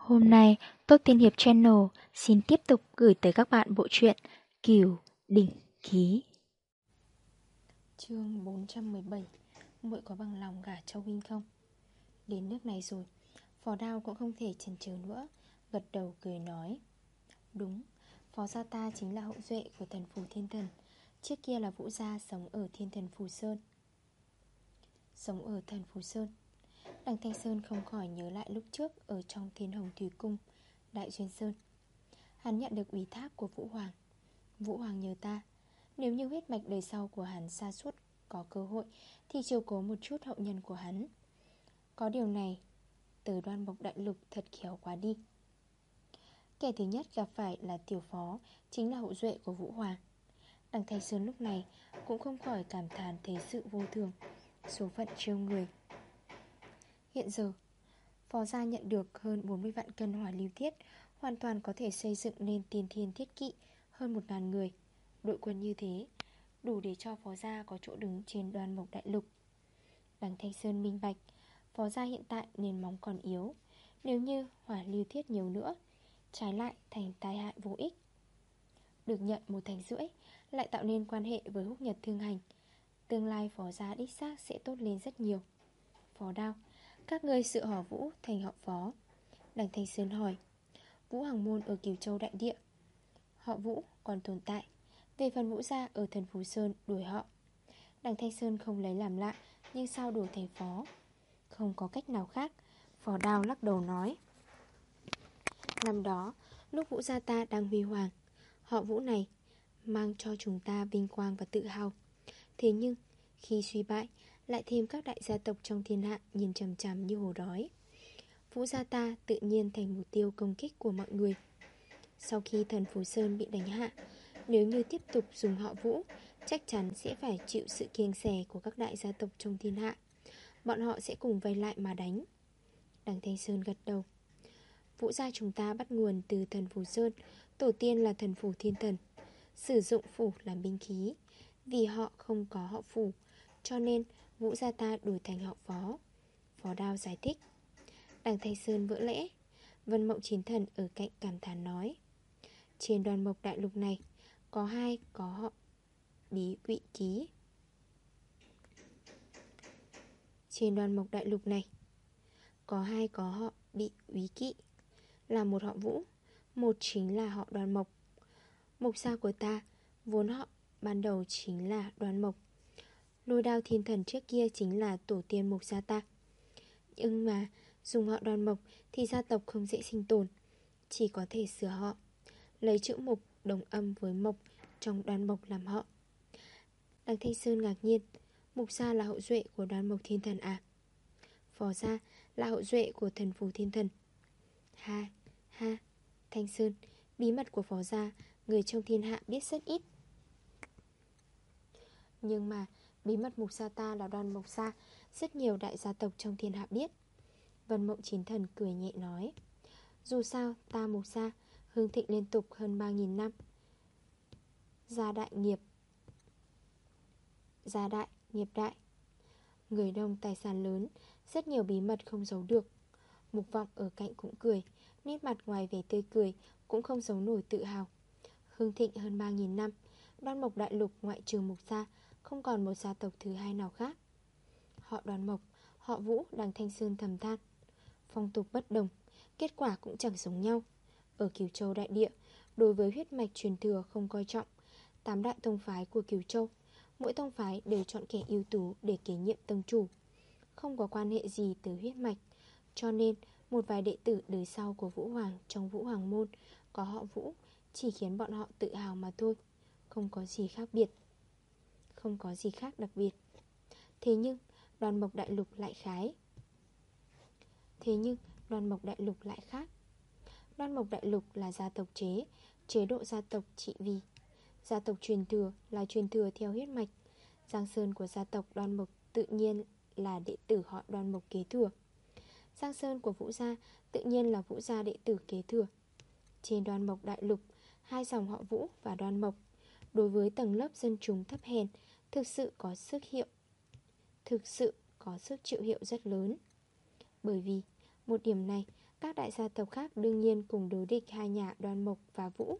Hôm nay, Tốt Tiên Hiệp Channel xin tiếp tục gửi tới các bạn bộ truyện Kiều Đỉnh Ký. Chương 417 muội có bằng lòng gả cho Vinh không? Đến nước này rồi, Phó Đao cũng không thể chần chừ nữa, gật đầu cười nói. Đúng, Phó Gia ta chính là hậu duệ của thần Phù Thiên Thần, trước kia là Vũ Gia sống ở Thiên Thần Phù Sơn. Sống ở thần Phù Sơn Đằng Thanh Sơn không khỏi nhớ lại lúc trước Ở trong thiên hồng thủy cung, Đại Duyên Sơn. Hắn nhận được ủy thác của Vũ Hoàng. Vũ Hoàng nhờ ta, Nếu như huyết mạch đời sau của hắn xa suốt Có cơ hội, Thì chiều cố một chút hậu nhân của hắn. Có điều này Từ đoan mộc đại lục thật khéo quá đi. Kẻ thứ nhất gặp phải là tiểu phó, Chính là hậu duệ của Vũ Hoàng. Đằng Thanh Sơn lúc này Cũng không khỏi cảm thán thế sự vô thường, Số phận trêu người. Hiện giờ Phó gia nhận được hơn 40 vạn cân hỏa lưu thiết, Hoàn toàn có thể xây dựng nên tiền thiên thiết kỵ Hơn 1.000 người. Đội quân như thế, Đủ để cho phó gia có chỗ đứng trên đoàn mộc đại lục. Đằng Thanh Sơn minh bạch Phó gia hiện tại nền móng còn yếu. Nếu như hỏa lưu thiết nhiều nữa, Trái lại thành tai hại vô ích. Được nhận một thành rưỡi, Lại tạo nên quan hệ với húc nhật thương hành. Tương lai phó gia đích xác sẽ tốt lên rất nhiều. Phó đao các ngươi sự họ vũ, thành họ phó. Đằng Thanh Sơn hỏi, Vũ Hằng Môn ở Kiều Châu Đại Địa. Họ Vũ còn tồn tại, Về phần Vũ Gia ở thần Phú Sơn đuổi họ. Đằng Thanh Sơn không lấy làm lạ, Nhưng sao đổi thành phó? Không có cách nào khác, Phó đao lắc đầu nói. Năm đó, Lúc Vũ Gia ta đang huy hoàng, Họ Vũ này Mang cho chúng ta vinh quang và tự hào. Thế nhưng, khi suy bại lại thêm các đại gia tộc trong thiên hạ Nhìn chầm chằm như hồ đói. Vũ gia ta tự nhiên thành mục tiêu công kích của mọi người. Sau khi thần Phú Sơn bị đánh hạ, Nếu như tiếp tục dùng họ Vũ, Chắc chắn sẽ phải chịu sự kiêng xè của các đại gia tộc trong thiên hạ. Bọn họ sẽ cùng vây lại mà đánh. Đằng Thanh Sơn gật đầu. Vũ gia chúng ta bắt nguồn từ thần Phù Sơn, Tổ tiên là thần Phù Thiên Thần. Sử dụng phủ làm binh khí. Vì họ không có họ phủ Cho nên Vũ gia ta đổi thành họ phó Phó Đao giải thích. Đằng Thanh Sơn vỡ lẽ. Vân Mộng Chiến Thần ở cạnh cảm thán nói. Trên đoàn mộc đại lục này, Có hai có họ Bí quỵ ký. Trên đoàn mộc đại lục này, Có hai có họ bị úy kỵ. Là một họ vũ, Một chính là họ đoàn mộc. Mộc sao của ta, Vốn họ ban đầu chính là đoàn mộc. Lôi đao thiên thần trước kia chính là tổ tiên mục gia ta. Nhưng mà Dùng họ đoàn mộc thì gia tộc không dễ sinh tồn. Chỉ có thể sửa họ Lấy chữ mục đồng âm với mộc Trong đoàn mộc làm họ. Đăng Thanh Sơn ngạc nhiên Mục gia là hậu duệ của đoàn mộc thiên thần à? Phò gia là hậu duệ của thần phù thiên thần. Ha, ha, Thanh Sơn Bí mật của phó gia Người trong thiên hạ biết rất ít. Nhưng mà Bí mật mục gia ta là đoàn mục gia Rất nhiều đại gia tộc trong thiên hạ biết. Vân Mộng chín Thần cười nhẹ nói Dù sao ta mục gia Hương thịnh liên tục hơn 3.000 năm. Gia đại nghiệp Gia đại, nghiệp đại. Người đông tài sản lớn Rất nhiều bí mật không giấu được. Mục vọng ở cạnh cũng cười Nét mặt ngoài vẻ tươi cười Cũng không giấu nổi tự hào. Hương thịnh hơn 3.000 năm Đoan mộc đại lục ngoại trừ mục gia không còn một gia tộc thứ hai nào khác. Họ đoàn mộc, Họ vũ đằng thanh sơn thầm than. Phong tục bất đồng, Kết quả cũng chẳng giống nhau. Ở Kiều Châu đại địa, Đối với huyết mạch truyền thừa không coi trọng. Tám đại tông phái của Kiều Châu, Mỗi tông phái đều chọn kẻ ưu tú Để kế nhiệm tông chủ. Không có quan hệ gì tới huyết mạch, Cho nên một vài đệ tử đời sau của Vũ Hoàng Trong Vũ Hoàng Môn Có họ Vũ Chỉ khiến bọn họ tự hào mà thôi. Không có gì khác biệt. Không có gì khác đặc biệt. Thế nhưng, đoàn mộc đại lục lại khái. Thế nhưng, đoàn mộc đại lục lại khác. Đoàn mộc đại lục là gia tộc chế Chế độ gia tộc trị vì. Gia tộc truyền thừa là truyền thừa theo huyết mạch. Giang Sơn của gia tộc đoàn mộc tự nhiên là đệ tử họ đoàn mộc kế thừa. Giang Sơn của Vũ Gia tự nhiên là Vũ Gia đệ tử kế thừa. Trên đoàn mộc đại lục, Hai dòng họ Vũ và đoàn mộc, Đối với tầng lớp dân chúng thấp hèn Thực sự có sức hiệu Thực sự có sức chịu hiệu rất lớn. Bởi vì một điểm này Các đại gia tộc khác đương nhiên cùng đối địch hai nhà đoan mộc và vũ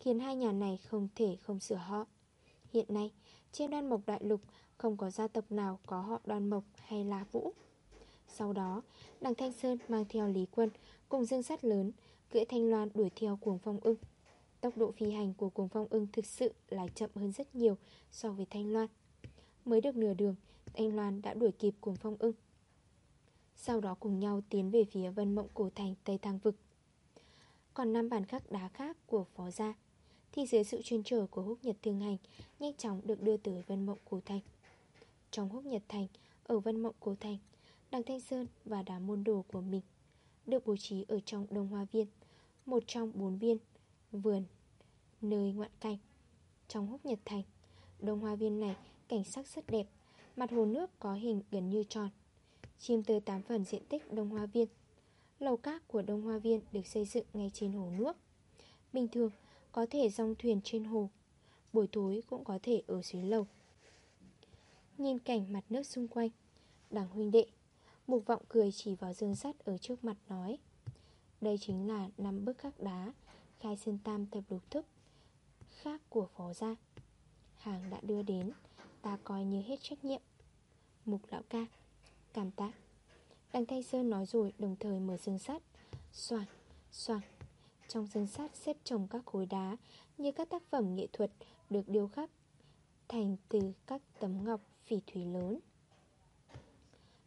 Khiến hai nhà này không thể không sửa họ. Hiện nay, trên đoan mộc đại lục không có gia tộc nào có họ đoan mộc hay là vũ. Sau đó, đằng Thanh Sơn mang theo Lý Quân cùng dương sắt lớn Cưỡi thanh loan đuổi theo cuồng phong ưng. Tốc độ phi hành của cuồng phong ưng thực sự là chậm hơn rất nhiều so với thanh loan. Mới được nửa đường, thanh loan đã đuổi kịp cuồng phong ưng. Sau đó cùng nhau tiến về phía vân mộng cổ thành Tây Thang Vực. Còn năm bản khắc đá khác của phó gia Thì dưới sự chuyên trở của húc nhật thương hành Nhanh chóng được đưa tới vân mộng cổ thành. Trong húc nhật thành, ở vân mộng cổ thành Đằng Thanh Sơn và đám môn đồ của mình Được bố trí ở trong Đông Hoa Viên Một trong bốn viên Vườn Nơi ngoạn cảnh, Trong húc nhật thành. Đông Hoa Viên này, cảnh sắc rất đẹp, Mặt hồ nước có hình gần như tròn Chiêm tới 8 phần diện tích Đông Hoa Viên. Lầu cát của Đông Hoa Viên được xây dựng ngay trên hồ nước. Bình thường, có thể dòng thuyền trên hồ, Buổi tối cũng có thể ở dưới lầu. Nhìn cảnh mặt nước xung quanh Đảng huynh đệ, Mục vọng cười chỉ vào dương sắt ở trước mặt nói, Đây chính là năm bức khắc đá Khai Sơn Tam thập lục thức Khác của phó gia. Hàng đã đưa đến Ta coi như hết trách nhiệm. Mục lão ca Cảm tạ. Đằng Thanh Sơn nói rồi đồng thời mở dương sắt. Soạn, soạn Trong dương sắt xếp chồng các khối đá Như các tác phẩm nghệ thuật Được điêu khắc Thành từ các tấm ngọc phỉ thủy lớn.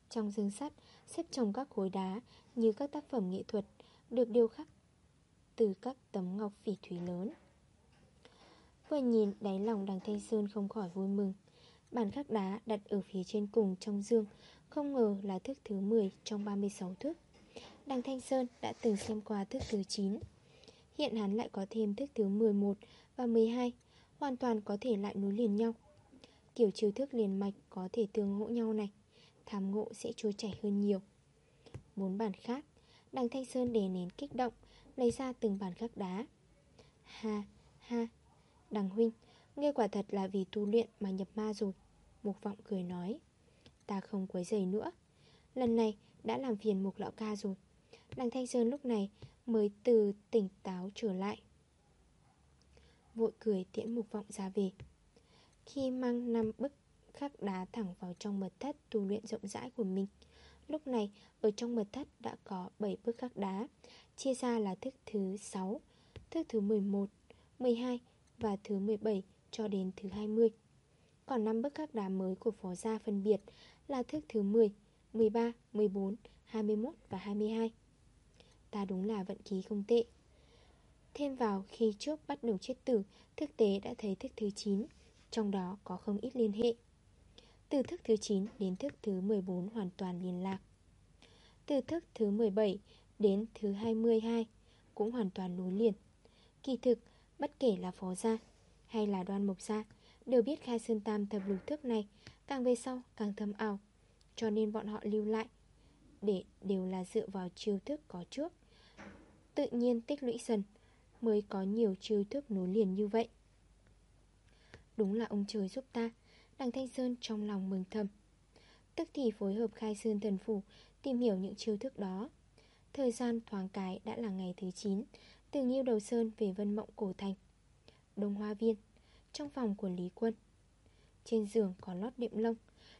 Trong dương sắt xếp chồng các khối đá Như các tác phẩm nghệ thuật Được điêu khắc Từ các tấm ngọc phỉ thủy lớn. Vừa nhìn đáy lòng đằng Thanh Sơn không khỏi vui mừng. Bản khắc đá đặt ở phía trên cùng trong dương, Không ngờ là thức thứ 10 trong 36 thức Đằng Thanh Sơn đã từng xem qua thức thứ 9 Hiện hắn lại có thêm thức thứ 11 và 12 Hoàn toàn có thể lại nối liền nhau. Kiểu chiêu thức liền mạch có thể tương hỗ nhau này, Tham ngộ sẽ trôi chảy hơn nhiều. Bốn bản khác, Đằng Thanh Sơn đè nén kích động, Lấy ra từng bản khắc đá. Ha ha Đằng huynh Nghe quả thật là vì tu luyện mà nhập ma rồi. Mục vọng cười nói Ta không quấy giày nữa. Lần này đã làm phiền mục lão ca rồi. Đằng Thanh Sơn lúc này mới từ tỉnh táo trở lại. Vội cười tiễn mục vọng ra về. Khi mang năm bức khắc đá thẳng vào trong mật thất tu luyện rộng rãi của mình Lúc này ở trong mật thất đã có 7 bức khắc đá Chia ra là thức thứ 6, thức thứ 11, 12 và thứ 17 cho đến thứ 20 Còn 5 bức khắc đá mới của phó gia phân biệt là thức thứ 10, 13, 14, 21 và 22 Ta đúng là vận khí không tệ. Thêm vào khi trước bắt đầu chết tử Thực tế đã thấy thức thứ 9 Trong đó có không ít liên hệ. Từ thức thứ 9 đến thức thứ 14 hoàn toàn liên lạc. Từ thức thứ 17 đến thứ 22 Cũng hoàn toàn nối liền. Kỳ thực, bất kể là phó gia hay là đoan mộc gia, Đều biết khai sơn tam thập lục thức này Càng về sau càng thâm ảo. Cho nên bọn họ lưu lại Để đều là dựa vào chiêu thức có trước. Tự nhiên tích lũy dần Mới có nhiều chiêu thức nối liền như vậy. Đúng là ông trời giúp ta, Đằng Thanh Sơn trong lòng mừng thầm. Tức thì phối hợp khai sơn thần phủ Tìm hiểu những chiêu thức đó. Thời gian thoáng cái đã là ngày thứ 9 từ Nghiêu Đầu Sơn về Vân Mộng Cổ Thành. Đông Hoa Viên, Trong phòng của Lý Quân. Trên giường có lót đệm lông.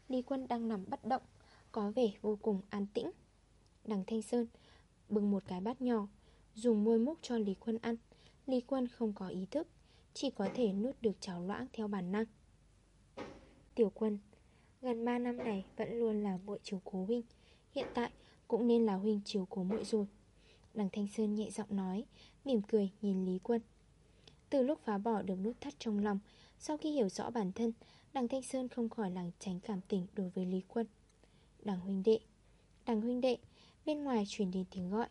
Lý Quân đang nằm bất động, Có vẻ vô cùng an tĩnh. Đằng Thanh Sơn bưng một cái bát nhỏ, Dùng môi múc cho Lý Quân ăn. Lý Quân không có ý thức, Chỉ có thể nuốt được cháo loãng theo bản năng. Tiểu quân, Gần 3 năm này vẫn luôn là muội chiếu cố huynh. Hiện tại cũng nên là huynh chiếu cố muội rồi. Đằng Thanh Sơn nhẹ giọng nói, Mỉm cười nhìn Lý Quân. Từ lúc phá bỏ được nút thắt trong lòng, Sau khi hiểu rõ bản thân, Đằng Thanh Sơn không khỏi làng tránh cảm tình đối với Lý Quân. Đằng huynh đệ, Đằng huynh đệ, Bên ngoài chuyển đến tiếng gọi.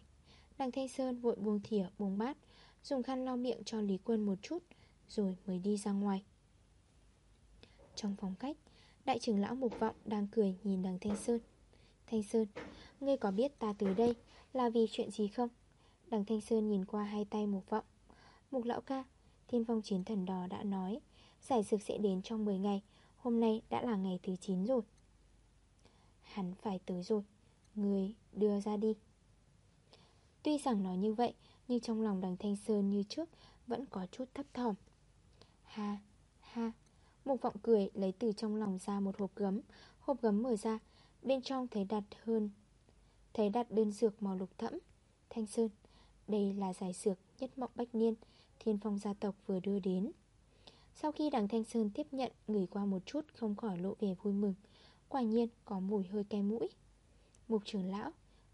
Đằng Thanh Sơn vội buông thỉa buông bát, Dùng khăn lau miệng cho Lý Quân một chút, Rồi mới đi ra ngoài. Trong phòng khách, Đại trưởng lão Mục Vọng đang cười nhìn đằng Thanh Sơn. Thanh Sơn, Ngươi có biết ta tới đây là vì chuyện gì không? Đằng Thanh Sơn nhìn qua hai tay Mục Vọng. Mục lão ca Thiên phong chiến thần đỏ đã nói Giải dược sẽ đến trong 10 ngày Hôm nay đã là ngày thứ 9 rồi. Hắn phải tới rồi Người đưa ra đi. Tuy rằng nói như vậy Nhưng trong lòng đằng Thanh Sơn như trước Vẫn có chút thấp thỏm. Ha, ha Mục vọng cười lấy từ trong lòng ra một hộp gấm. Hộp gấm mở ra Bên trong thấy đặt hơn Thấy đặt đơn dược màu lục thẫm. Thanh Sơn, Đây là giải dược nhất mộng bách niên, Thiên phong gia tộc vừa đưa đến. Sau khi đằng Thanh Sơn tiếp nhận, Ngửi qua một chút không khỏi lộ vẻ vui mừng. Quả nhiên có mùi hơi cay mũi. Mục trưởng lão,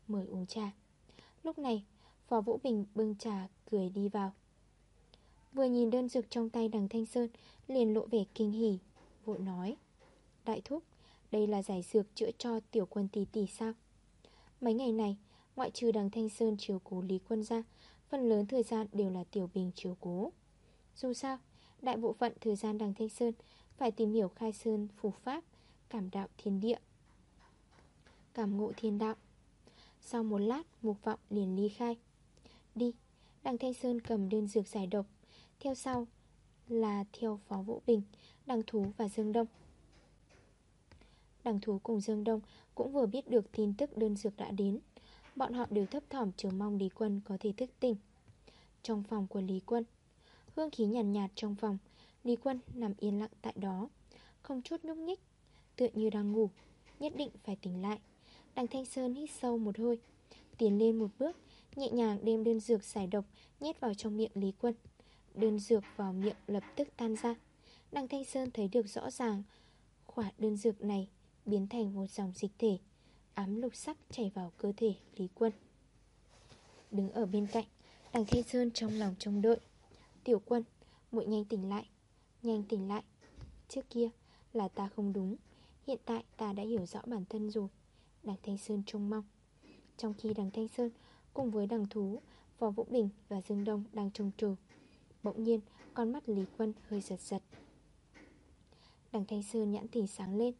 Mời uống trà. Lúc này Phó Vũ Bình bưng trà cười đi vào. Vừa nhìn đơn dược trong tay đằng Thanh Sơn, Liền lộ vẻ kinh hỉ, Vội nói. Đại thúc, Đây là giải dược chữa cho tiểu quân tỷ tỷ sao? Mấy ngày này, Ngoại trừ đằng Thanh Sơn chiếu cố Lý Quân ra, Phần lớn thời gian đều là Tiểu Bình chiếu cố. Dù sao, Đại bộ phận thời gian đằng Thanh Sơn Phải tìm hiểu khai sơn phù pháp, Cảm đạo thiên địa. Cảm ngộ thiên đạo. Sau một lát, Mục vọng liền ly khai. Đi, Đằng Thanh Sơn cầm đơn dược giải độc. Theo sau là theo Phó Vũ Bình, Đằng Thú và Dương Đông. Đằng Thú cùng Dương Đông cũng vừa biết được tin tức đơn dược đã đến. Bọn họ đều thấp thỏm chờ mong Lý Quân có thể thức tỉnh. Trong phòng của Lý Quân Hương khí nhàn nhạt, nhạt trong phòng Lý Quân nằm yên lặng tại đó Không chút nhúc nhích Tựa như đang ngủ Nhất định phải tỉnh lại. Đằng Thanh Sơn hít sâu một hơi Tiến lên một bước Nhẹ nhàng đem đơn dược giải độc Nhét vào trong miệng Lý Quân. Đơn dược vào miệng lập tức tan ra. Đằng Thanh Sơn thấy được rõ ràng Khỏa đơn dược này Biến thành một dòng dịch thể. Ám lục sắc chảy vào cơ thể Lý Quân. Đứng ở bên cạnh, Đằng Thanh Sơn trong lòng trông đợi. Tiểu quân, muội nhanh tỉnh lại, Nhanh tỉnh lại. Trước kia là ta không đúng, Hiện tại ta đã hiểu rõ bản thân rồi. Đằng Thanh Sơn trông mong. Trong khi đằng Thanh Sơn cùng với đằng Thú, võ Vũ Bình và Dương Đông đang trông trừ Bỗng nhiên con mắt Lý Quân hơi giật giật. Đằng Thanh Sơn nhãn tỉnh sáng lên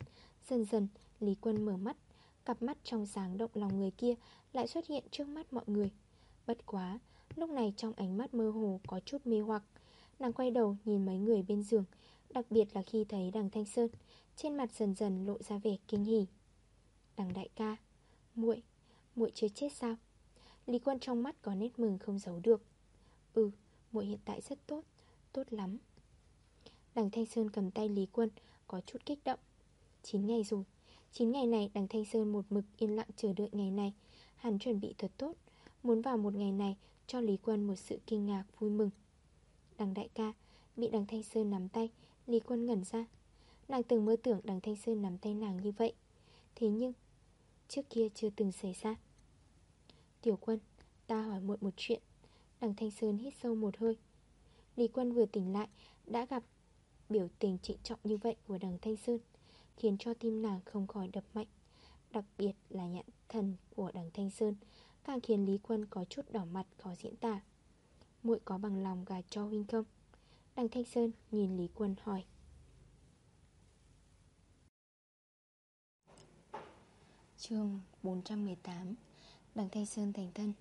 Dần dần, Lý Quân mở mắt, Cặp mắt trong sáng động lòng người kia Lại xuất hiện trước mắt mọi người. Bất quá, Lúc này trong ánh mắt mơ hồ có chút mê hoặc, Nàng quay đầu nhìn mấy người bên giường, Đặc biệt là khi thấy đằng Thanh Sơn, Trên mặt dần dần lộ ra vẻ kinh hỉ. Đằng đại ca, muội muội chưa chết sao? Lý Quân trong mắt có nét mừng không giấu được. Ừ muội hiện tại rất tốt Tốt lắm. Đằng Thanh Sơn cầm tay Lý Quân, Có chút kích động. 9 ngày rồi. 9 ngày này, đằng Thanh Sơn một mực yên lặng chờ đợi ngày này. Hắn chuẩn bị thật tốt. Muốn vào một ngày này, cho Lý Quân một sự kinh ngạc vui mừng. Đằng đại ca, Bị đằng Thanh Sơn nắm tay, Lý Quân ngẩn ra. Nàng từng mơ tưởng đằng Thanh Sơn nắm tay nàng như vậy. Thế nhưng, Trước kia chưa từng xảy ra. Tiểu quân, Ta hỏi muội một chuyện. Đằng Thanh Sơn hít sâu một hơi. Lý Quân vừa tỉnh lại, Đã gặp biểu tình trịnh trọng như vậy của đằng Thanh Sơn. Khiến cho tim nàng không khỏi đập mạnh, Đặc biệt là nhãn thần của đằng Thanh Sơn, Càng khiến Lý Quân có chút đỏ mặt khó diễn tả. Muội có bằng lòng gà cho huynh không? Đằng Thanh Sơn nhìn Lý Quân hỏi. Chương 418 Đằng Thanh Sơn thành thân.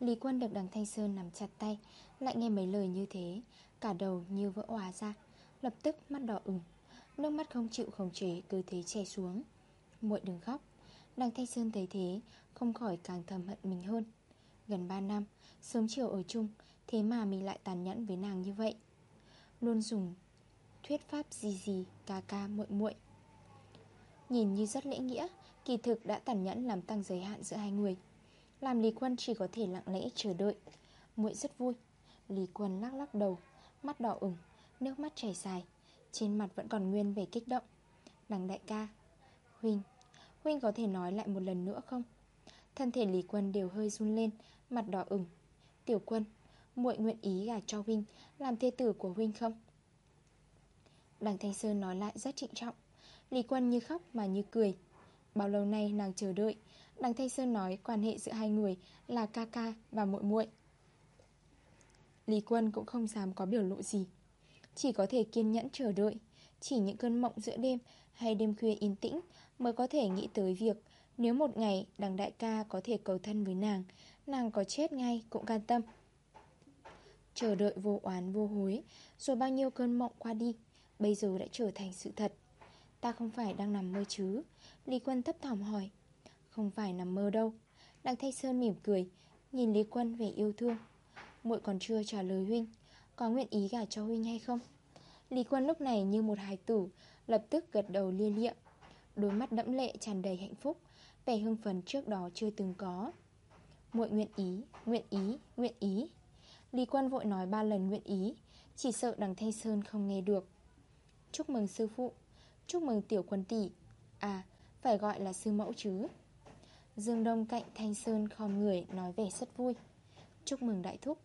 Lý Quân được đằng Thanh Sơn nắm chặt tay, Lại nghe mấy lời như thế, Cả đầu như vỡ hòa ra, Lập tức mắt đỏ ửng. Nước mắt không chịu khống chế, cứ thế chảy xuống. Muội đừng khóc. Đằng Thanh Sơn thấy thế, Không khỏi càng thầm hận mình hơn. Gần 3 năm, Sớm chiều ở chung, Thế mà mình lại tàn nhẫn với nàng như vậy. Luôn dùng Thuyết pháp gì gì, ca ca, muội muội. Nhìn như rất lễ nghĩa, Kỳ thực đã tàn nhẫn làm tăng giới hạn giữa hai người. Làm Lý Quân chỉ có thể lặng lẽ chờ đợi. Muội rất vui. Lý Quân lắc lắc đầu, Mắt đỏ ửng, Nước mắt chảy dài. Trên mặt vẫn còn nguyên về kích động. Đằng đại ca, Huynh Huynh có thể nói lại một lần nữa không? Thân thể Lý Quân đều hơi run lên, Mặt đỏ ửng. Tiểu quân, muội nguyện ý gả cho Huynh, Làm thê tử của Huynh không? Đằng Thanh Sơn nói lại rất trịnh trọng. Lý Quân như khóc mà như cười. Bao lâu nay nàng chờ đợi? Đằng Thanh Sơn nói quan hệ giữa hai người Là ca ca và muội muội. Lý Quân cũng không dám có biểu lộ gì. Chỉ có thể kiên nhẫn chờ đợi. Chỉ những cơn mộng giữa đêm Hay đêm khuya yên tĩnh Mới có thể nghĩ tới việc Nếu một ngày đằng đại ca có thể cầu thân với nàng Nàng có chết ngay cũng can tâm. Chờ đợi vô oán vô hối, Rồi bao nhiêu cơn mộng qua đi, Bây giờ đã trở thành sự thật. Ta không phải đang nằm mơ chứ? Lý Quân thấp thỏm hỏi. Không phải nằm mơ đâu. Đặng Thanh Sơn mỉm cười, Nhìn Lý Quân vẻ yêu thương. Muội còn chưa trả lời Huynh có nguyện ý gả cho Huynh hay không? Lý Quân lúc này như một hài tử Lập tức gật đầu lia lịa. Đôi mắt đẫm lệ tràn đầy hạnh phúc Vẻ hưng phấn trước đó chưa từng có. Muội nguyện ý, nguyện ý, nguyện ý. Lý Quân vội nói ba lần nguyện ý Chỉ sợ đằng Thanh Sơn không nghe được. Chúc mừng sư phụ Chúc mừng tiểu quân tỷ. À, phải gọi là sư mẫu chứ. Dương Đông cạnh Thanh Sơn khom người nói vẻ rất vui. Chúc mừng đại thúc.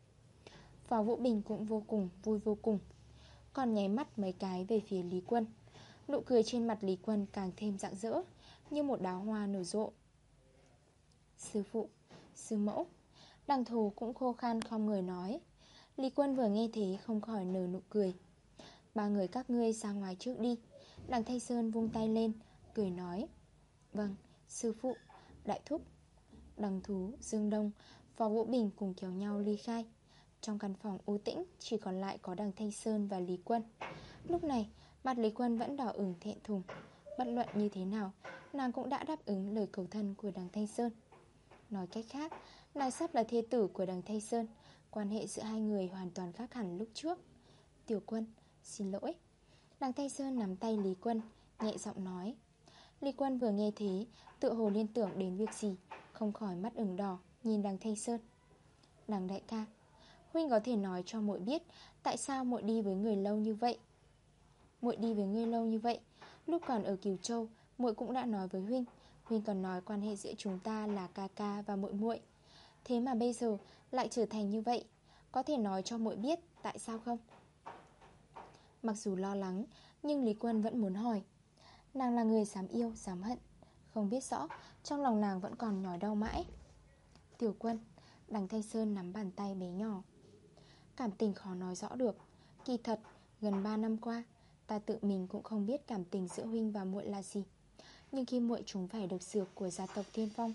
Phó Vũ Bình cũng vô cùng vui vô cùng. Còn nháy mắt mấy cái về phía Lý Quân. Nụ cười trên mặt Lý Quân càng thêm rạng rỡ Như một đóa hoa nở rộ. Sư phụ, sư mẫu Đằng thù cũng khô khan không người nói. Lý Quân vừa nghe thế không khỏi nở nụ cười. Ba người các ngươi ra ngoài trước đi. Đằng thay Sơn vung tay lên Cười nói. Vâng, sư phụ, đại thúc Đằng thú, Dương Đông Phó Vũ Bình cùng kéo nhau ly khai. Trong căn phòng u tĩnh Chỉ còn lại có đằng Thanh Sơn và Lý Quân. Lúc này mặt Lý Quân vẫn đỏ ửng thẹn thùng. Bất luận như thế nào Nàng cũng đã đáp ứng lời cầu thân của đằng Thanh Sơn. Nói cách khác Nàng sắp là thê tử của đằng Thanh Sơn. Quan hệ giữa hai người hoàn toàn khác hẳn lúc trước. Tiểu quân, xin lỗi. Đằng Thanh Sơn nắm tay Lý Quân Nhẹ giọng nói. Lý Quân vừa nghe thế Tự hồ liên tưởng đến việc gì Không khỏi mắt ửng đỏ Nhìn đằng Thanh Sơn. Đằng đại ca Huynh có thể nói cho muội biết Tại sao muội đi với người lâu như vậy? Muội đi với người lâu như vậy? Lúc còn ở Kiều Châu muội cũng đã nói với Huynh. Huynh còn nói quan hệ giữa chúng ta là ca ca và muội muội. Thế mà bây giờ lại trở thành như vậy. Có thể nói cho muội biết tại sao không? Mặc dù lo lắng Nhưng Lý Quân vẫn muốn hỏi. Nàng là người dám yêu, dám hận. Không biết rõ Trong lòng nàng vẫn còn nhói đau mãi. Tiểu quân Đằng Thanh Sơn nắm bàn tay bé nhỏ. Cảm tình khó nói rõ được. Kỳ thật, Gần 3 năm qua, Ta tự mình cũng không biết cảm tình giữa Huynh và muội là gì. Nhưng khi muội chúng phải độc dược của gia tộc Thiên Phong,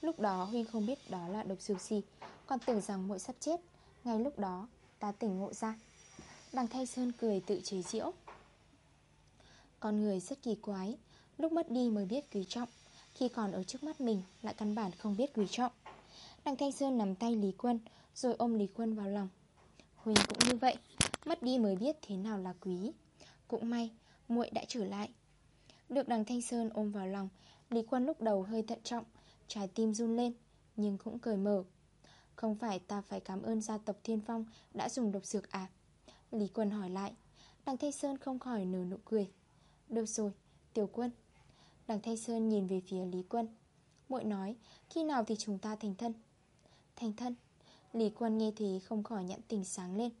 Lúc đó Huynh không biết đó là độc dược gì, Còn tưởng rằng muội sắp chết. Ngay lúc đó, ta tỉnh ngộ ra. Đằng Thay Sơn cười tự chế giễu. Con người rất kỳ quái, Lúc mất đi mới biết quý trọng, Khi còn ở trước mắt mình Lại căn bản không biết quý trọng. Đằng Thanh Sơn nắm tay Lý Quân, Rồi ôm Lý Quân vào lòng. Huỳnh cũng như vậy Mất đi mới biết thế nào là quý. Cũng may muội đã trở lại. Được đằng Thanh Sơn ôm vào lòng Lý Quân lúc đầu hơi thận trọng Trái tim run lên Nhưng cũng cười mở. Không phải ta phải cảm ơn gia tộc Thiên Phong Đã dùng độc dược à? Lý Quân hỏi lại Đằng Thanh Sơn không khỏi nở nụ cười. Được rồi, Tiểu Quân. Đằng Thanh Sơn nhìn về phía Lý Quân. Muội nói Khi nào thì chúng ta thành thân? Thành thân? Lý Quân nghe thế không khỏi nhận tình sáng lên.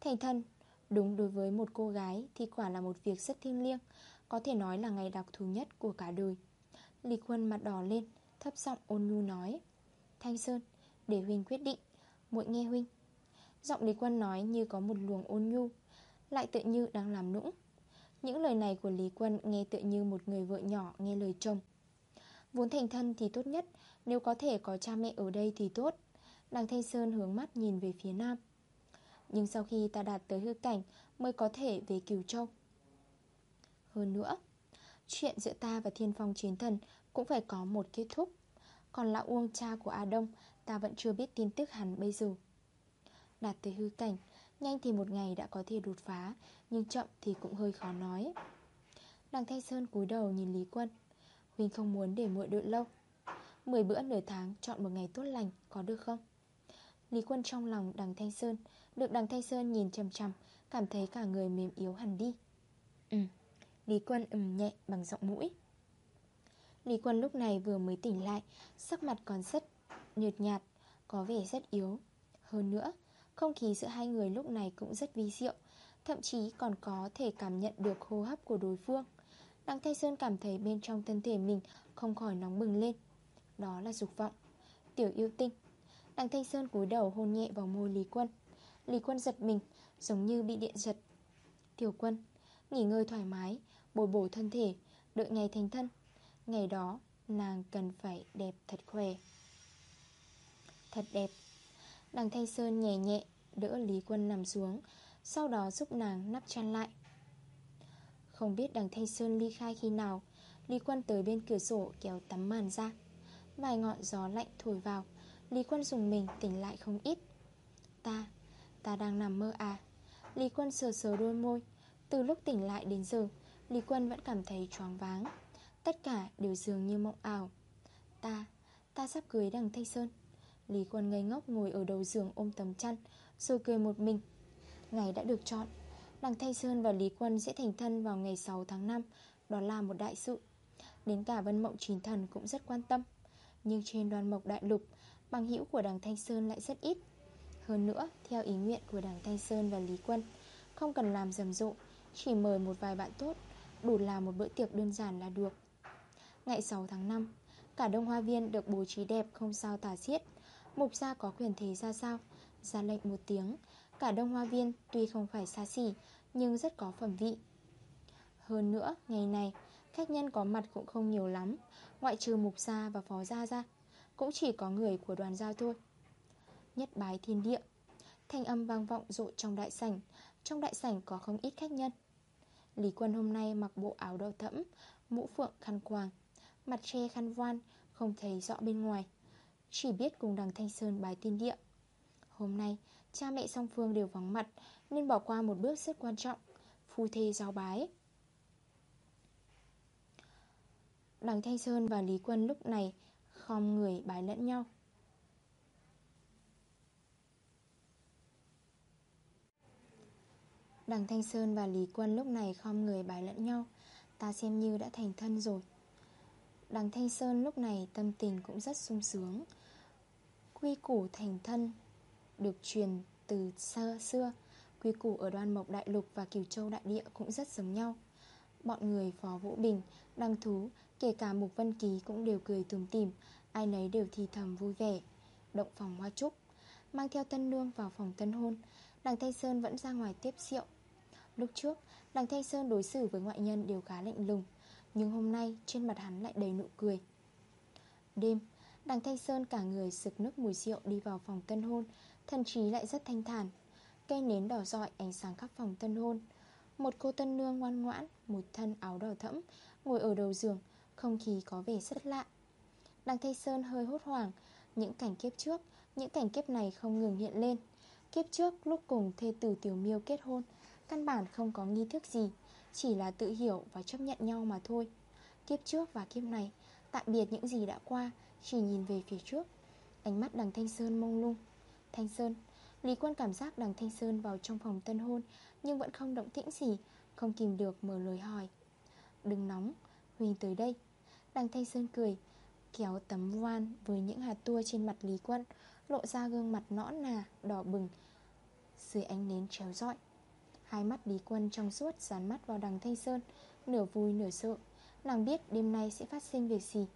Thành thân, Đúng đối với một cô gái thì quả là một việc rất thiêng liêng, Có thể nói là ngày đặc thù nhất của cả đời. Lý Quân mặt đỏ lên, Thấp giọng ôn nhu nói, Thanh Sơn, Để Huynh quyết định, muội nghe Huynh Giọng Lý Quân nói như có một luồng ôn nhu, Lại tự như đang làm nũng. Những lời này của Lý Quân nghe tự như một người vợ nhỏ nghe lời chồng. Vốn thành thân thì tốt nhất, Nếu có thể có cha mẹ ở đây thì tốt. Đằng Thanh Sơn hướng mắt nhìn về phía nam. Nhưng sau khi ta đạt tới hư cảnh, Mới có thể về cửu Châu. Hơn nữa, Chuyện giữa ta và Thiên Phong Chiến Thần Cũng phải có một kết thúc. Còn lão Uông cha của A Đông, Ta vẫn chưa biết tin tức hắn bây giờ. Đạt tới hư cảnh, Nhanh thì một ngày đã có thể đột phá, Nhưng chậm thì cũng hơi khó nói. Đằng Thanh Sơn cúi đầu nhìn Lý Quân. Huynh không muốn để muội đợi lâu. 10 bữa nửa tháng chọn một ngày tốt lành, Có được không? Lý Quân trong lòng đằng Thanh Sơn. Được đằng Thanh Sơn nhìn chầm chầm Cảm thấy cả người mềm yếu hẳn đi. Ừ. Lý Quân ừm nhẹ bằng giọng mũi. Lý Quân lúc này vừa mới tỉnh lại Sắc mặt còn rất nhợt nhạt Có vẻ rất yếu. Hơn nữa Không khí giữa hai người lúc này cũng rất vi diệu Thậm chí còn có thể cảm nhận được hô hấp của đối phương. Đặng Thanh Sơn cảm thấy bên trong thân thể mình Không khỏi nóng bừng lên. Đó là dục vọng. Tiểu yêu tinh Đặng Thanh Sơn cúi đầu hôn nhẹ vào môi Lý Quân. Lý Quân giật mình, Giống như bị điện giật. Tiểu Quân, Nghỉ ngơi thoải mái, Bồi bổ thân thể, Đợi ngày thành thân. Ngày đó, nàng cần phải đẹp thật khỏe. Thật đẹp. Đằng Thanh Sơn nhẹ nhẹ Đỡ Lý Quân nằm xuống, Sau đó giúp nàng nắp chăn lại. Không biết đằng Thanh Sơn ly khai khi nào, Lý Quân tới bên cửa sổ kéo tấm màn ra. Vài ngọn gió lạnh thổi vào Lý Quân dùng mình tỉnh lại không ít. Ta, ta đang nằm mơ à? Lý Quân sờ sờ đôi môi. Từ lúc tỉnh lại đến giờ Lý Quân vẫn cảm thấy choáng váng. Tất cả đều dường như mộng ảo. Ta, ta sắp cưới đằng Thanh Sơn. Lý Quân ngây ngốc ngồi ở đầu giường ôm tấm chăn Rồi cười một mình. Ngày đã được chọn Đằng Thanh Sơn và Lý Quân sẽ thành thân vào ngày 6 tháng 5 Đó là một đại sự. Đến cả Vân Mộng Chín Thần cũng rất quan tâm. Nhưng trên đoàn mộc đại lục Bằng hữu của đảng Thanh Sơn lại rất ít. Hơn nữa, theo ý nguyện của đảng Thanh Sơn và Lý Quân Không cần làm rầm rộ Chỉ mời một vài bạn tốt Đủ làm một bữa tiệc đơn giản là được. Ngày 6 tháng 5 Cả đông hoa viên được bố trí đẹp không sao tả xiết. Mục gia có quyền thế ra sao? Ra lệnh một tiếng. Cả đông hoa viên tuy không phải xa xỉ Nhưng rất có phẩm vị. Hơn nữa ngày này Khách nhân có mặt cũng không nhiều lắm. Ngoại trừ mục gia và phó gia ra cũng chỉ có người của đoàn giao thôi. Nhất bái thiên địa, Thanh âm vang vọng rội trong đại sảnh, Trong đại sảnh có không ít khách nhân. Lý Quân hôm nay mặc bộ áo đỏ thẫm, Mũ phượng khăn quàng, Mặt che khăn voan, Không thấy rõ bên ngoài, Chỉ biết cùng đằng Thanh Sơn bái tiên địa. Hôm nay, cha mẹ song phương đều vắng mặt, Nên bỏ qua một bước rất quan trọng, Phu thê giao bái. Đằng Thanh Sơn và Lý Quân lúc này Khom người bái lẫn nhau. Đằng Thanh Sơn và Lý Quân lúc này khom người bái lẫn nhau. Ta xem như đã thành thân rồi. Đằng Thanh Sơn lúc này tâm tình cũng rất sung sướng. Quy củ thành thân Được truyền từ xa xưa. Quy củ ở đoan mộc đại lục và Kiều Châu đại địa cũng rất giống nhau. Bọn người Phó Vũ Bình, Đăng Thú, kể cả Mục Vân Ký cũng đều cười tùm tìm. Ai nấy đều thì thầm vui vẻ. Động phòng hoa trúc Mang theo tân nương vào phòng tân hôn Đằng Thanh Sơn vẫn ra ngoài tiếp rượu. Lúc trước, đằng Thanh Sơn đối xử với ngoại nhân đều khá lạnh lùng Nhưng hôm nay trên mặt hắn lại đầy nụ cười. Đêm, đằng Thanh Sơn cả người sực nước mùi rượu đi vào phòng tân hôn Thần trí lại rất thanh thản. Cây nến đỏ rọi ánh sáng khắp phòng tân hôn. Một cô tân nương ngoan ngoãn Một thân áo đỏ thẫm Ngồi ở đầu giường Không khí có vẻ rất lạ. Đằng Thanh Sơn hơi hốt hoảng. Những cảnh kiếp trước Những cảnh kiếp này không ngừng hiện lên. Kiếp trước lúc cùng thê tử Tiểu Miêu kết hôn Căn bản không có nghi thức gì Chỉ là tự hiểu và chấp nhận nhau mà thôi. Kiếp trước và kiếp này Tạm biệt những gì đã qua Chỉ nhìn về phía trước. Ánh mắt đằng Thanh Sơn mông lung. Thanh Sơn Lý quân cảm giác đằng Thanh Sơn vào trong phòng tân hôn Nhưng vẫn không động tĩnh gì Không kìm được mở lời hỏi. Đừng nóng, Huỳnh tới đây. Đằng Thanh Sơn cười. Kéo tấm voan với những hạt tua trên mặt Lý quân Lộ ra gương mặt nõn nà, đỏ bừng Dưới ánh nến chéo rọi. Hai mắt Lý Quân trong suốt dán mắt vào đằng Thanh Sơn Nửa vui nửa sợ. Nàng biết đêm nay sẽ phát sinh việc gì.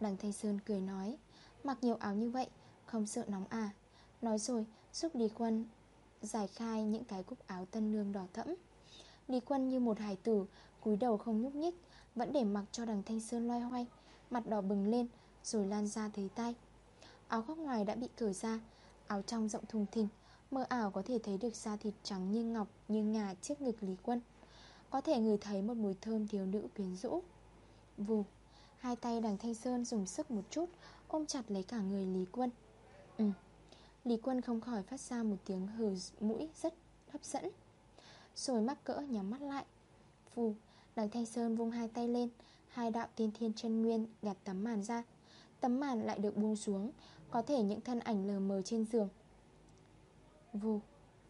Đằng Thanh Sơn cười nói Mặc nhiều áo như vậy Không sợ nóng à. Nói rồi giúp Lý Quân giải khai những cái cúc áo tân nương đỏ thẫm. Lý Quân như một hải tử cúi đầu không nhúc nhích Vẫn để mặc cho đằng Thanh Sơn loay hoay. Mặt đỏ bừng lên, Rồi lan ra thấy tay Áo góc ngoài đã bị cởi ra, Áo trong rộng thùng thình, Mơ ảo có thể thấy được da thịt trắng như ngọc, Như ngà trước ngực Lý Quân. Có thể người thấy một mùi thơm thiếu nữ quyến rũ. Vù, Hai tay đằng Thanh Sơn dùng sức một chút, Ôm chặt lấy cả người Lý Quân. Ừ Lý Quân không khỏi phát ra một tiếng hừ mũi rất hấp dẫn. Rồi mắc cỡ nhắm mắt lại. Phù. Đằng Thanh Sơn vung hai tay lên Hai đạo tiên thiên chân nguyên gạt tấm màn ra. Tấm màn lại được buông xuống, Có thể những thân ảnh lờ mờ trên giường. Vù,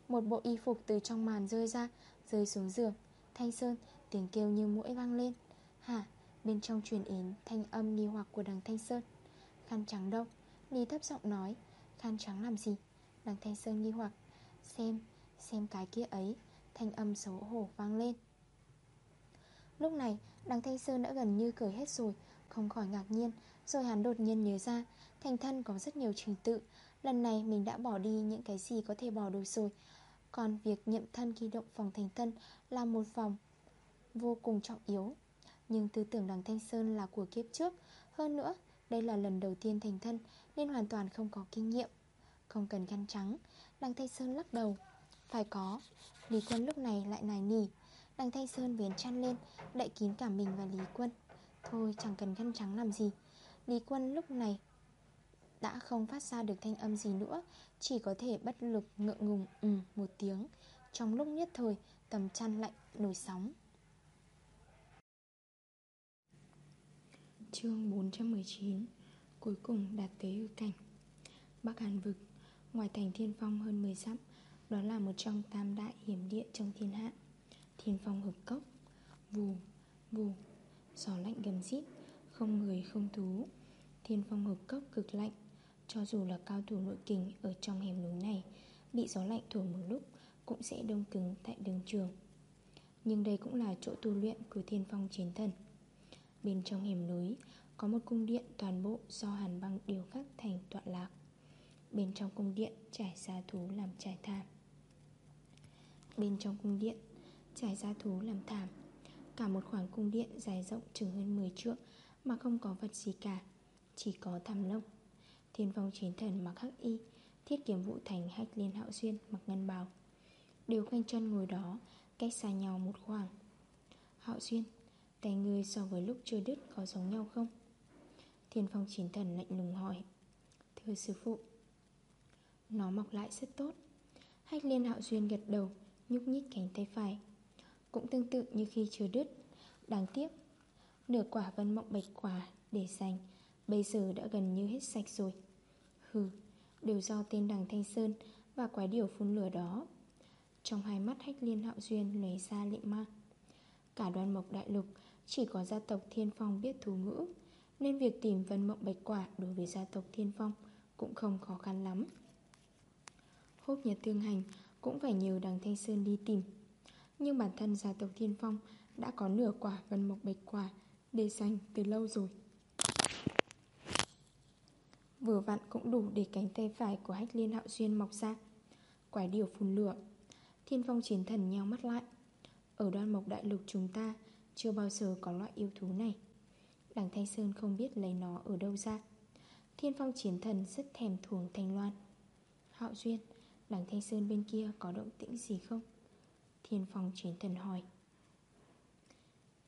Một bộ y phục từ trong màn rơi ra, Rơi xuống giường. Thanh Sơn, tiếng kêu như mũi vang lên. Hả, Bên trong truyền yến thanh âm nghi hoặc của đằng Thanh Sơn. Khăn trắng đâu? Ly thấp giọng nói. Khăn trắng làm gì? Đằng Thanh Sơn nghi hoặc. Xem Xem cái kia ấy. Thanh âm xấu hổ vang lên. Lúc này đằng Thanh Sơn đã gần như cười hết rồi, Không khỏi ngạc nhiên. Rồi hắn đột nhiên nhớ ra, Thành thân có rất nhiều trình tự. Lần này mình đã bỏ đi những cái gì có thể bỏ được rồi. Còn việc nhiệm thân khi động phòng thành thân Là một vòng vô cùng trọng yếu. Nhưng tư tưởng đằng Thanh Sơn là của kiếp trước. Hơn nữa, đây là lần đầu tiên thành thân Nên hoàn toàn không có kinh nghiệm. Không cần khăn trắng, Đằng Thanh Sơn lắc đầu. Phải có, Lý Quân lúc này lại nài nỉ. Đằng Thanh Sơn vén chăn lên Đậy kín cả mình và Lý Quân. Thôi, chẳng cần khăn trắng làm gì. Lý Quân lúc này Đã không phát ra được thanh âm gì nữa, Chỉ có thể bất lực ngượng ngùng ừ một tiếng. Trong lúc nhất thời, Tầm chăn lạnh nổi sóng. Chương 419 Cuối cùng đạt tới hư cảnh. Bắc Hàn Vực, Ngoài thành Thiên Phong hơn 10 dặm, Đó là một trong tam đại hiểm địa trong thiên hạ. Thiên Phong hợp cốc. Vù, vù. Gió lạnh gầm rít Không người không thú. Thiên Phong hợp cốc cực lạnh. Cho dù là cao thủ nội kình Ở trong hẻm núi này Bị gió lạnh thổi một lúc Cũng sẽ đông cứng tại đường trường. Nhưng đây cũng là chỗ tu luyện của Thiên Phong Chiến Thần. Bên trong hẻm núi Có một cung điện toàn bộ do hàn băng điều khắc thành tọa lạc. Bên trong cung điện trải ra thú làm trải thảm. Bên trong cung điện trải ra thú làm thảm. Cả một khoảng cung điện dài rộng chừng hơn 10 trượng Mà không có vật gì cả, Chỉ có thảm lông. Thiên phong chiến thần mặc hắc y, Thiết kiếm vụ thành hách liên hạo xuyên mặc ngân bào. Đều khoanh chân ngồi đó, Cách xa nhau một khoảng. Hạo xuyên Tay ngươi so với lúc chưa đứt có giống nhau không? Thiên phong chiến thần lạnh lùng hỏi. Thưa sư phụ. Nó mọc lại rất tốt. Hách liên hạo duyên gật đầu, Nhúc nhích cánh tay phải. Cũng tương tự như khi chưa đứt. Đáng tiếc, Nửa quả vân mộng bạch quả để dành Bây giờ đã gần như hết sạch rồi. Hừ, Đều do tên đằng Thanh Sơn Và quái điều phun lửa đó. Trong hai mắt hách liên hạo duyên lấy ra lệ mang. Cả đoàn mộc đại lục Chỉ có gia tộc Thiên Phong biết thú ngữ, Nên việc tìm vân mộng bạch quả Đối với gia tộc Thiên Phong Cũng không khó khăn lắm. Hốt nhật tương hành Cũng phải nhờ đằng Thanh Sơn đi tìm. Nhưng bản thân gia tộc Thiên Phong Đã có nửa quả vân mộc bạch quả Để dành từ lâu rồi. Vừa vặn cũng đủ để cánh tay phải của hách liên hạo duyên mọc ra. Quái điều phun lửa. Thiên phong chiến thần nheo mắt lại. Ở đoan mộc đại lục chúng ta, Chưa bao giờ có loại yêu thú này. Đằng Thanh Sơn không biết lấy nó ở đâu ra. Thiên phong chiến thần rất thèm thuồng thanh loan. Hạo duyên, Đằng Thanh Sơn bên kia có động tĩnh gì không? Thiên phong chiến thần hỏi.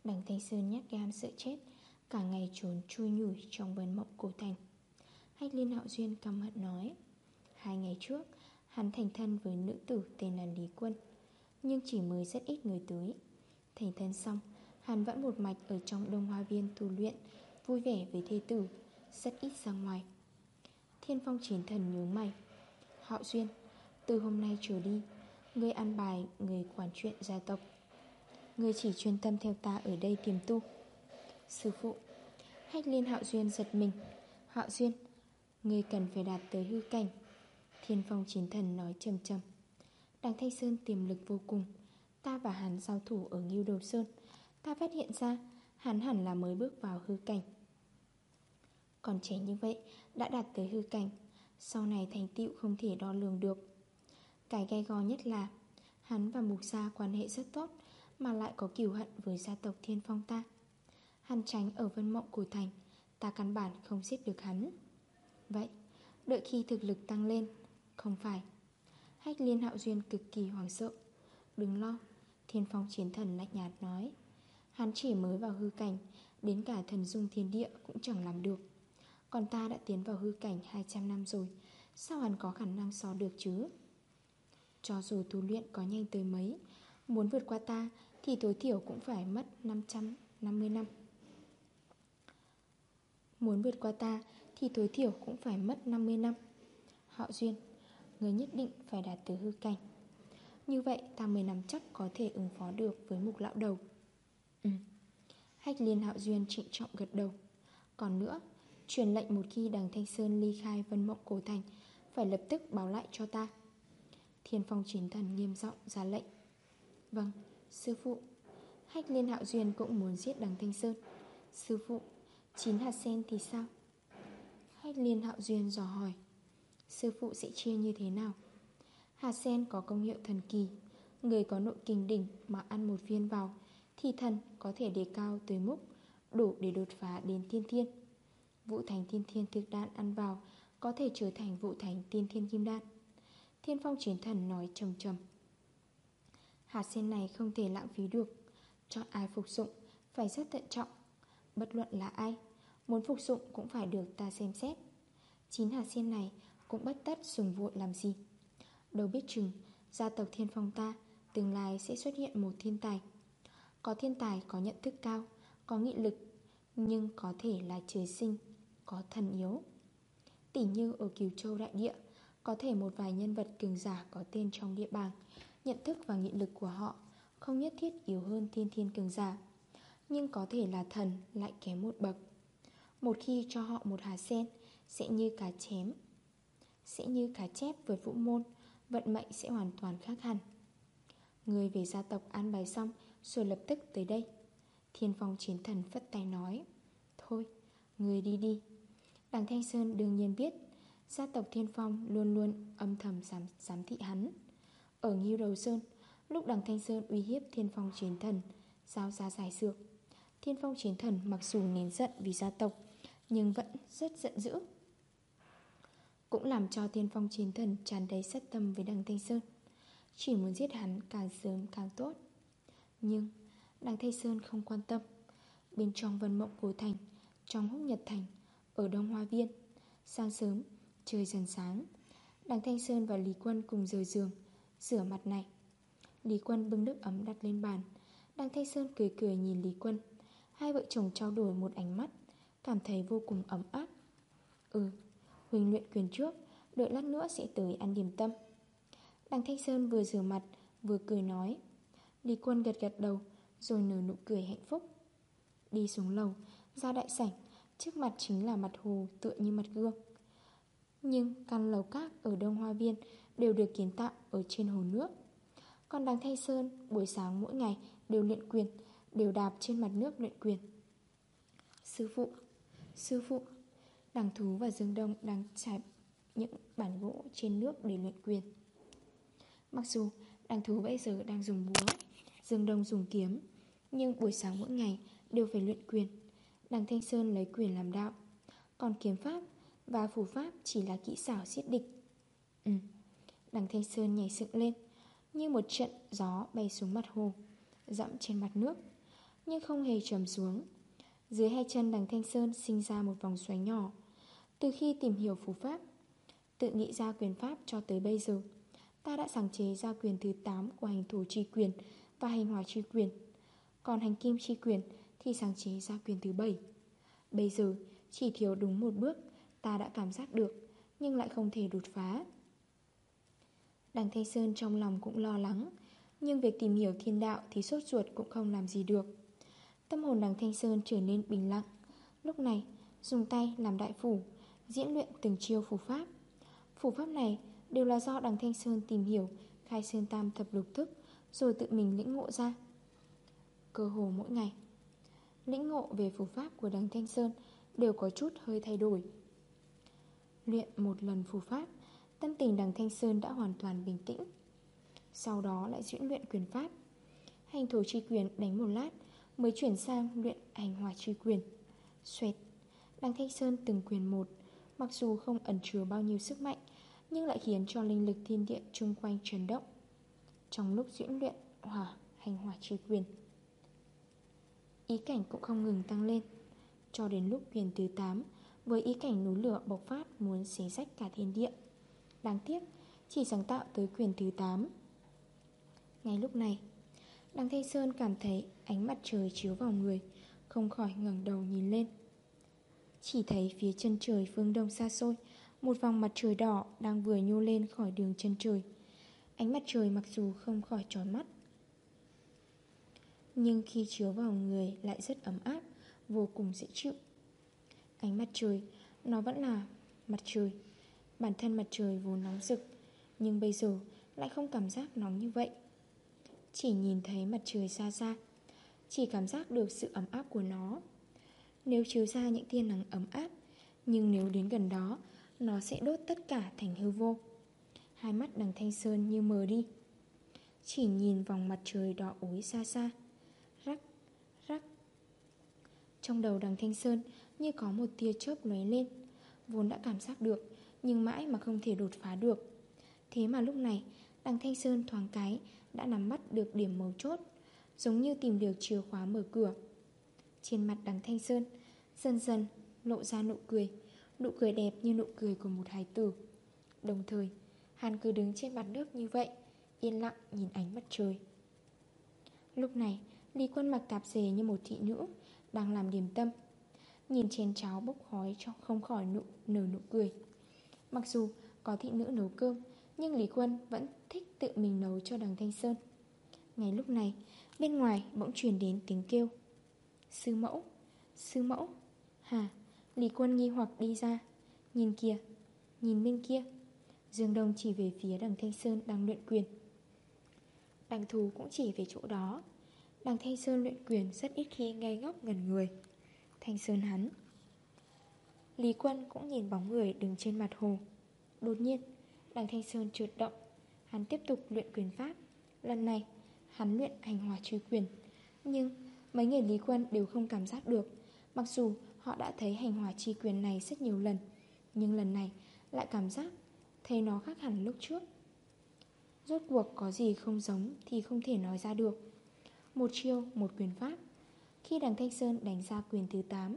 Đằng Thanh Sơn nhát gan sợ chết, Cả ngày trốn chui nhủi trong vườn mộng cổ thành. Hách Liên Hạo Duyên căm hận nói, Hai ngày trước, Hắn thành thân với nữ tử tên là Lý Quân, Nhưng chỉ mới rất ít người tới. Thành thân xong, Hắn vẫn một mạch ở trong đông hoa viên tu luyện, Vui vẻ với thê tử, Rất ít ra ngoài. Thiên phong chiến thần nhớ mày, Hạo Duyên, Từ hôm nay trở đi Người ăn bài, người quản chuyện gia tộc. Người chỉ chuyên tâm theo ta ở đây tìm tu. Sư phụ, Hách liên Hạo Duyên giật mình. Hạo Duyên Ngươi cần phải đạt tới hư cảnh. Thiên phong chiến thần nói chầm chầm Đằng Thanh Sơn tiềm lực vô cùng. Ta và hắn giao thủ ở Ngưu Đầu Sơn. Ta phát hiện ra, Hắn hẳn là mới bước vào hư cảnh. Còn trẻ như vậy, Đã đạt tới hư cảnh, Sau này thành tựu không thể đo lường được. Cái gai go nhất là Hắn và Mục Gia quan hệ rất tốt Mà lại có kiều hận với gia tộc Thiên Phong ta. Hắn tránh ở Vân Mộng Cổ Thành Ta căn bản không giết được hắn. Vậy, đợi khi thực lực tăng lên Không phải. Hách liên hạo duyên cực kỳ hoảng sợ. Đừng lo Thiên phong chiến thần lạnh nhạt nói. Hắn chỉ mới vào hư cảnh Đến cả thần dung thiên địa cũng chẳng làm được. Còn ta đã tiến vào hư cảnh 200 năm rồi Sao hắn có khả năng so được chứ? Cho dù tu luyện có nhanh tới mấy, Muốn vượt qua ta Thì tối thiểu cũng phải mất 550 năm Muốn vượt qua ta Thì tối thiểu cũng phải mất 50 năm. Họ duyên, Người nhất định phải đạt tới hư cảnh. Như vậy ta mới nắm chắc có thể ứng phó được với mục lão đầu. Ừ. Hách liên hạo duyên trịnh trọng gật đầu. Còn nữa, Truyền lệnh một khi đằng Thanh Sơn ly khai vân mộng cổ thành, Phải lập tức báo lại cho ta. Thiên phong chiến thần nghiêm giọng ra lệnh. Vâng, sư phụ. Hách liên hạo duyên cũng muốn giết đằng Thanh Sơn. Sư phụ Chín hạt sen thì sao? Hách liên hạo duyên dò hỏi. Sư phụ sẽ chia như thế nào? Hạt sen có công hiệu thần kỳ. Người có nội kinh đỉnh mà ăn một viên vào Thì thần có thể đề cao tới mức Đủ để đột phá đến thiên thiên. Vụ thành thiên thiên thực đạn ăn vào Có thể trở thành vụ thành tiên thiên kim đan. Thiên phong chiến thần nói trầm trầm. Hạt sen này không thể lãng phí được. Chọn ai phục dụng, Phải rất thận trọng. Bất luận là ai, Muốn phục dụng cũng phải được ta xem xét. Chín hạt sen này cũng bất tất dùng vội làm gì? Đâu biết chừng, Gia tộc thiên phong ta Tương lai sẽ xuất hiện một thiên tài. Có thiên tài có nhận thức cao, Có nghị lực, Nhưng có thể là trời sinh, Có thần yếu. Tỉ như ở Kiều Châu Đại Địa có thể một vài nhân vật cường giả có tên trong địa bàn Nhận thức và nghị lực của họ Không nhất thiết yếu hơn thiên thiên cường giả. Nhưng có thể là thần lại kém một bậc. Một khi cho họ một hà sen Sẽ như cá chém Sẽ như cá chép với vũ môn Vận mệnh sẽ hoàn toàn khác hẳn. Người về gia tộc an bài xong Rồi lập tức tới đây. Thiên phong chiến thần phất tay nói Thôi, người đi đi. Đằng Thanh Sơn đương nhiên biết Gia tộc Thiên Phong luôn luôn âm thầm giám, giám thị hắn. Ở Nghiêu Đầu Sơn Lúc đằng Thanh Sơn uy hiếp Thiên Phong chiến thần Giao ra giải dược Thiên Phong chiến thần mặc dù nén giận vì gia tộc Nhưng vẫn rất giận dữ. Cũng làm cho Thiên Phong chiến thần tràn đầy sát tâm với đằng Thanh Sơn. Chỉ muốn giết hắn càng sớm càng tốt. Nhưng đằng Thanh Sơn không quan tâm. Bên trong vân mộng cổ thành Trong húc nhật thành Ở Đông Hoa Viên Sáng sớm, trời dần sáng. Đằng Thanh Sơn và Lý Quân cùng rời giường Rửa mặt này. Lý Quân bưng nước ấm đặt lên bàn. Đằng Thanh Sơn cười cười nhìn Lý Quân. Hai vợ chồng trao đổi một ánh mắt Cảm thấy vô cùng ấm áp. Ừ, Huỳnh luyện quyền trước Đợi lát nữa sẽ tới ăn điểm tâm. Đằng Thanh Sơn vừa rửa mặt Vừa cười nói. Lý Quân gật gật đầu Rồi nở nụ cười hạnh phúc. Đi xuống lầu, ra đại sảnh Trước mặt chính là mặt hồ tựa như mặt gương. Nhưng căn lầu các ở Đông Hoa Viên Đều được kiến tạo ở trên hồ nước. Còn đằng Thay Sơn, buổi sáng mỗi ngày đều luyện quyền, Đều đạp trên mặt nước luyện quyền. Sư phụ Sư phụ, Đằng Thú và Dương Đông đang trải những bản gỗ trên nước để luyện quyền. Mặc dù đằng Thú bây giờ đang dùng búa, Dương Đông dùng kiếm, Nhưng buổi sáng mỗi ngày đều phải luyện quyền. Đằng Thanh Sơn lấy quyền làm đạo, Còn kiếm pháp và phù pháp chỉ là kỹ xảo giết địch. Ừ. Đằng Thanh Sơn nhảy dựng lên, Như một trận gió bay xuống mặt hồ, Dẫm trên mặt nước, Nhưng không hề trầm xuống. Dưới hai chân đằng Thanh Sơn sinh ra một vòng xoáy nhỏ. Từ khi tìm hiểu phù pháp, Tự nghĩ ra quyền pháp cho tới bây giờ, Ta đã sáng chế ra quyền thứ 8 của hành thủ tri quyền Và hành hòa tri quyền. Còn hành kim tri quyền Thì sáng chế ra quyền thứ 7 Bây giờ, chỉ thiếu đúng một bước Ta đã cảm giác được, Nhưng lại không thể đột phá. Đằng Thanh Sơn trong lòng cũng lo lắng, Nhưng việc tìm hiểu thiên đạo Thì sốt ruột cũng không làm gì được. Tâm hồn đằng Thanh Sơn trở nên bình lặng. Lúc này, dùng tay làm đại phủ, Diễn luyện từng chiêu phù pháp. Phù pháp này đều là do đằng Thanh Sơn tìm hiểu, Khai Sơn Tam thập lục thức, Rồi tự mình lĩnh ngộ ra. Cơ hồ mỗi ngày, Lĩnh ngộ về phù pháp của đằng Thanh Sơn Đều có chút hơi thay đổi. Luyện một lần phù pháp, Tâm tình đằng Thanh Sơn đã hoàn toàn bình tĩnh. Sau đó lại diễn luyện quyền pháp. Hành thổ chi quyền đánh một lát, Mới chuyển sang luyện hành hòa chi quyền. Xoẹt, Đằng Thanh Sơn từng quyền một, Mặc dù không ẩn chứa bao nhiêu sức mạnh, Nhưng lại khiến cho linh lực thiên địa chung quanh chấn động. Trong lúc diễn luyện hỏa, hành hỏa chi quyền, Ý cảnh cũng không ngừng tăng lên. Cho đến lúc quyền thứ 8 với ý cảnh núi lửa bộc phát Muốn xé rách cả thiên địa. Đáng tiếc, chỉ sáng tạo tới quyền thứ 8 Ngay lúc này Đăng Thanh Sơn cảm thấy ánh mặt trời chiếu vào người, Không khỏi ngẩng đầu nhìn lên. Chỉ thấy phía chân trời phương đông xa xôi, Một vòng mặt trời đỏ đang vừa nhô lên khỏi đường chân trời. Ánh mặt trời mặc dù không khỏi trói mắt, Nhưng khi chiếu vào người lại rất ấm áp, Vô cùng dễ chịu. Ánh mặt trời, Nó vẫn là mặt trời. Bản thân mặt trời vốn nóng rực, Nhưng bây giờ lại không cảm giác nóng như vậy. Chỉ nhìn thấy mặt trời xa xa, Chỉ cảm giác được sự ấm áp của nó. Nếu chiếu ra những tia nắng ấm áp, Nhưng nếu đến gần đó, Nó sẽ đốt tất cả thành hư vô. Hai mắt đằng thanh sơn như mờ đi. Chỉ nhìn vòng mặt trời đỏ ối xa xa trong đầu đằng thanh sơn Như có một tia chớp lóe lên. Vốn đã cảm giác được, nhưng mãi mà không thể đột phá được. Thế mà lúc này, Đằng Thanh Sơn thoáng cái Đã nắm bắt được điểm mấu chốt, Giống như tìm được chìa khóa mở cửa. Trên mặt đằng Thanh Sơn, Dần dần lộ ra nụ cười Nụ cười đẹp như nụ cười của một hài tử. Đồng thời hàn cứ đứng trên mặt nước như vậy, Yên lặng nhìn ánh mặt trời. Lúc này, Lý quân mặc tạp dề như một thị nữ. Đang làm điểm tâm. Nhìn chén cháo bốc khói cho không khỏi nụ, nở nụ cười. Mặc dù có thị nữ nấu cơm Nhưng Lý Quân vẫn thích tự mình nấu cho đằng Thanh Sơn. Ngay lúc này Bên ngoài bỗng truyền đến tiếng kêu. Sư mẫu Sư mẫu. Hà Lý Quân nghi hoặc đi ra. Nhìn kìa Nhìn bên kia. Dương Đông chỉ về phía đằng Thanh Sơn đang luyện quyền. Đằng Thù cũng chỉ về chỗ đó. Đằng Thanh Sơn luyện quyền rất ít khi ngay ngóc gần người. Thanh Sơn hắn. Lý Quân cũng nhìn bóng người đứng trên mặt hồ. Đột nhiên, Đằng Thanh Sơn trượt động. Hắn tiếp tục luyện quyền pháp. Lần này, hắn luyện hành hòa truy quyền. Nhưng mấy người Lý Quân đều không cảm giác được. Mặc dù họ đã thấy hành hòa chi quyền này rất nhiều lần, Nhưng lần này lại cảm giác Thấy nó khác hẳn lúc trước. Rốt cuộc có gì không giống Thì không thể nói ra được. Một chiêu, một quyền pháp. Khi đằng Thanh Sơn đánh ra quyền thứ 8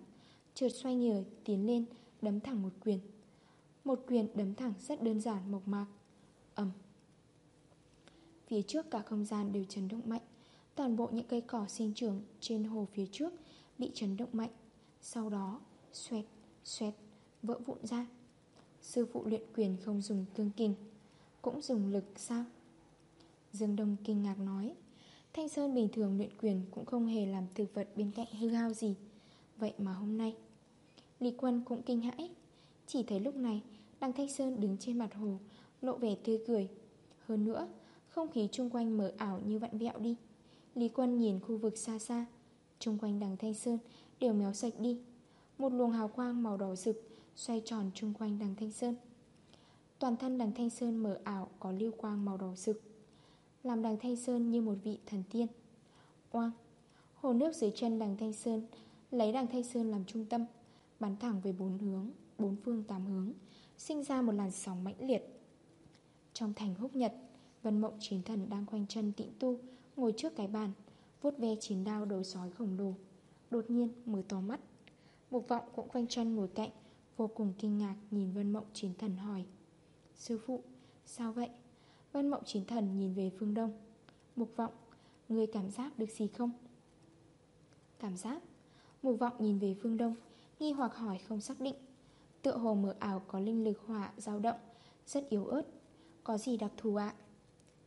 Trượt xoay người tiến lên Đấm thẳng một quyền. Một quyền đấm thẳng rất đơn giản mộc mạc. Ẩm Phía trước cả không gian đều chấn động mạnh. Toàn bộ những cây cỏ sinh trưởng Trên hồ phía trước Bị chấn động mạnh. Sau đó xoẹt, xoẹt, vỡ vụn ra. Sư phụ luyện quyền không dùng cương kình Cũng dùng lực sao? Dương Đông kinh ngạc nói. Thanh Sơn bình thường luyện quyền Cũng không hề làm thực vật bên cạnh hư hao gì. Vậy mà hôm nay, Lý Quân cũng kinh hãi. Chỉ thấy lúc này Đăng Thanh Sơn đứng trên mặt hồ, Lộ vẻ tươi cười. Hơn nữa, Không khí chung quanh mở ảo như vặn vẹo đi. Lý Quân nhìn khu vực xa xa, Chung quanh đằng Thanh Sơn Đều méo sạch đi. Một luồng hào quang màu đỏ rực Xoay tròn chung quanh đằng Thanh Sơn. Toàn thân đằng Thanh Sơn mở ảo Có lưu quang màu đỏ rực. Làm đằng Thanh Sơn như một vị thần tiên. Oang Hồ nước dưới chân đằng Thanh Sơn Lấy đằng Thanh Sơn làm trung tâm Bắn thẳng về bốn hướng Bốn phương tám hướng Sinh ra một làn sóng mãnh liệt. Trong thành húc nhật Vân mộng chiến thần đang quanh chân tịnh tu Ngồi trước cái bàn vuốt ve chiến đao đầu sói khổng lồ. Đột nhiên mở to mắt. Mục vọng cũng quanh chân ngồi cạnh Vô cùng kinh ngạc nhìn Vân Mộng Chiến Thần hỏi Sư phụ, sao vậy? Vân Mộng chính Thần nhìn về phương đông. Mục vọng, người cảm giác được gì không? Cảm giác? Mục vọng nhìn về phương đông Nghi hoặc hỏi không xác định. Tựa hồ mở ảo có linh lực hỏa dao động Rất yếu ớt. Có gì đặc thù ạ?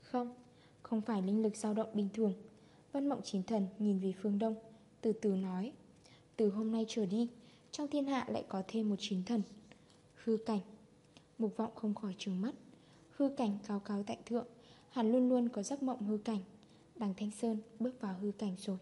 Không, không phải linh lực dao động bình thường. Vân Mộng chính Thần nhìn về phương đông Từ từ nói. Từ hôm nay trở đi trong thiên hạ lại có thêm một chính thần. Hư cảnh. Mục vọng không khỏi trừng mắt. Hư cảnh cao cao tại thượng Hắn luôn luôn có giấc mộng hư cảnh. Đằng Thanh Sơn bước vào hư cảnh rồi.